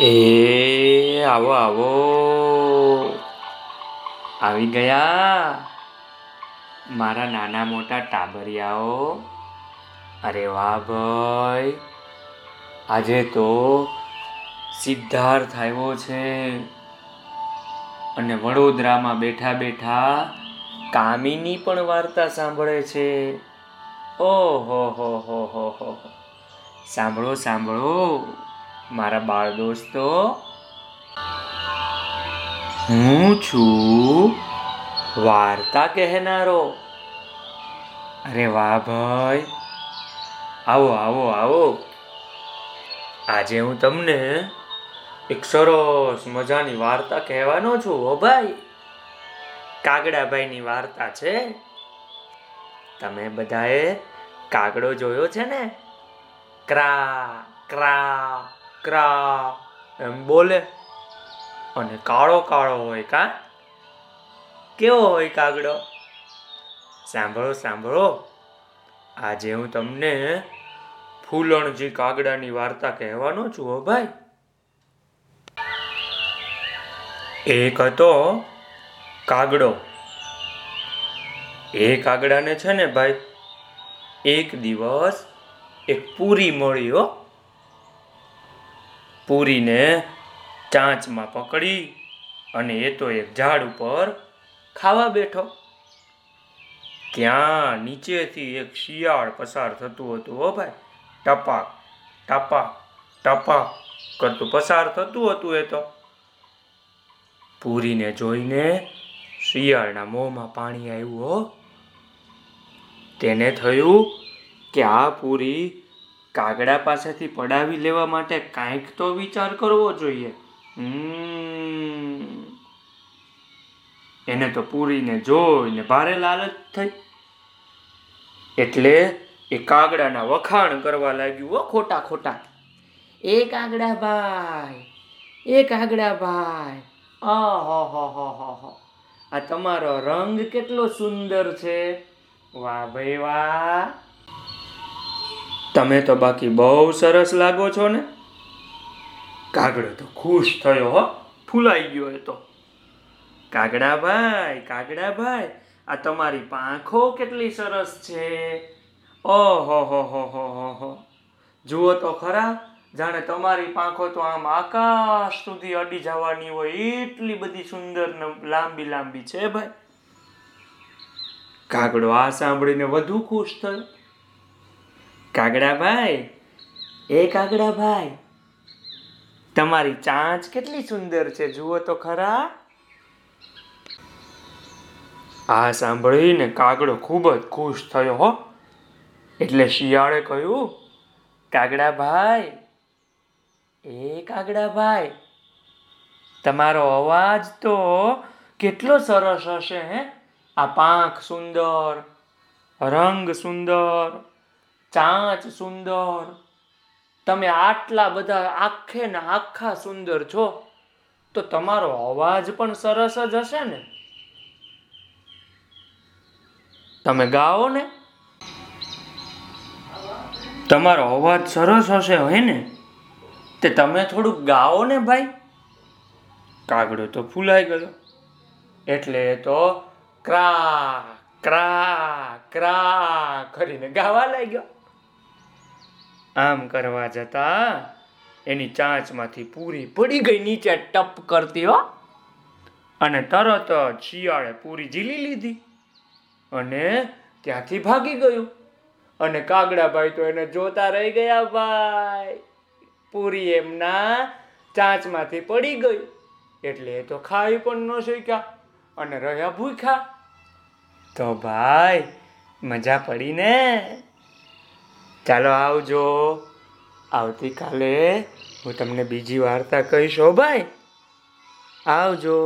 એ આવો આવો. આવી ગયા. મારા નાના મોટા ટાબરિયાઓ. અરે વાહ ભાઈ. આજે તો સિદ્ધાર્થ આવ્યો છે. અને વડોદરામાં બેઠા બેઠા કામિની પણ વાર્તા સાંભળે છે. ઓહો, હો હો હો હો સાંભળો સાંભળો. મારા બાળ દોસ્તો, હું છું વાર્તા કહેનારો. અરે વાહ ભાઈ. આવો આવો આવો. આજે હું તમને એક સરસ મજાની વાર્તા કહેવાનો છું, હો ભાઈ. કાગડાભાઈની વાર્તા છે. તમે બધાએ કાગડો જોયો છે ને? ક્રા ક્રા. ક્રા એમ બોલે. અને કાળો કાળો હોય કા? કેવો હોય કાગડો? સાંભળો સાંભળો. આજે હું તમને ફૂલણજી કાગડાની વાર્તા કહેવાનો છું, હો ભાઈ. એક હતો કાગડો. એ કાગડાને છે ને ભાઈ, એક દિવસ એક પૂરી મળી, હો. પૂરીને ચાંચમાં પકડી અને એ તો એક ઝાડ ઉપર ખાવા બેઠો. ત્યાં નીચેથી એક શિયાળ પસાર થતું હતું હો ભાઈ. ટપાક ટપાક ટપાક કરતું પસાર થતું હતું એ તો. પૂરીને જોઈને શિયાળના મોંમાં પાણી આવ્યું હો. તેને થયું કે આ પૂરી કાગડા પાસેથી પડાવી લેવા માટે કાંઈક તો વિચાર કરવો જોઈએ. એને તો પૂરીને જોઈને ભારે લાલચ થઈ. એટલે એ કાગડાના વખાણ કરવા લાગ્યું હો ખોટા ખોટા, એ કાગડા ભાઈ, એ કાગડા ભાઈ આહો આ તમારો રંગ કેટલો સુંદર છે. વાહ ભાઈ, વાહ. તમે તો બાકી બહુ સરસ લાગો છો ને? કાગડો તો ખુશ થયો હો. ફૂલાઈ ગયો એ તો. કાગડાભાઈ કાગડાભાઈ, આ તમારી પાંખો કેટલી સરસ છે. ઓહો, હો હો હો હો હો. જુઓ તો ખરા, જાણે તમારી પાંખો તો આમ આકાશ સુધી અડી જવાની હોય એટલી બધી સુંદર લાંબી લાંબી છે ભાઈ. કાગડો આ સાંભળીને વધુ ખુશ થયો. કાગડા ભાઈ એ કાગડાભાઈ, તમારી ચાંચ કેટલી સુંદર છે, જુઓ તો ખરા. આ સાંભળીને કાગડો ખૂબ જ ખુશ થયો હો. એટલે શિયાળે કહ્યું કાગડા ભાઈ એ કાગડાભાઈ, તમારો અવાજ તો કેટલો સરસ હશે, હે? આ પાંખ સુંદર, રંગ સુંદર ચાંચ સુંદર. તમે આટલા બધા આખે ને આખા સુંદર છો, તો તમારો અવાજ પણ સરસ જ હશે ને? તમે ગાઓ ને? તમારો અવાજ સરસ હશે હે ને? તે તમે થોડુંક ગાઓ ને, ભાઈ? કાગડો તો ફૂલાઈ ગયો. એટલે તો ક્રા ક્રા ક્રા કરીને ગાવા લાગ્યો. આમ કરવા જતા એની ચાંચમાંથી પૂરી પડી ગઈ નીચે ટપ કરતી હો. અને તરત જ શિયાળે પૂરી ઝીલી લીધી. અને ત્યાંથી ભાગી ગયું. અને કાગડાભાઈ તો એને જોતા રહી ગયા, ભાઈ, પૂરી એમના ચાંચમાંથી પડી ગઈ. એટલે એ તો ખાઈ પણ ન શક્યા અને રહ્યા ભૂખ્યા. તો ભાઈ, મજા પડી ને? ચાલો આવજો. આવતીકાલે હું તમને બીજી વાર્તા કહીશ. હો ભાઈ આવજો.